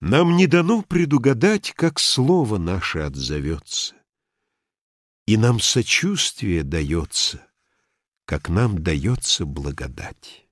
Нам не дано предугадать, как слово наше отзовется, И нам сочувствие дается, как нам дается благодать.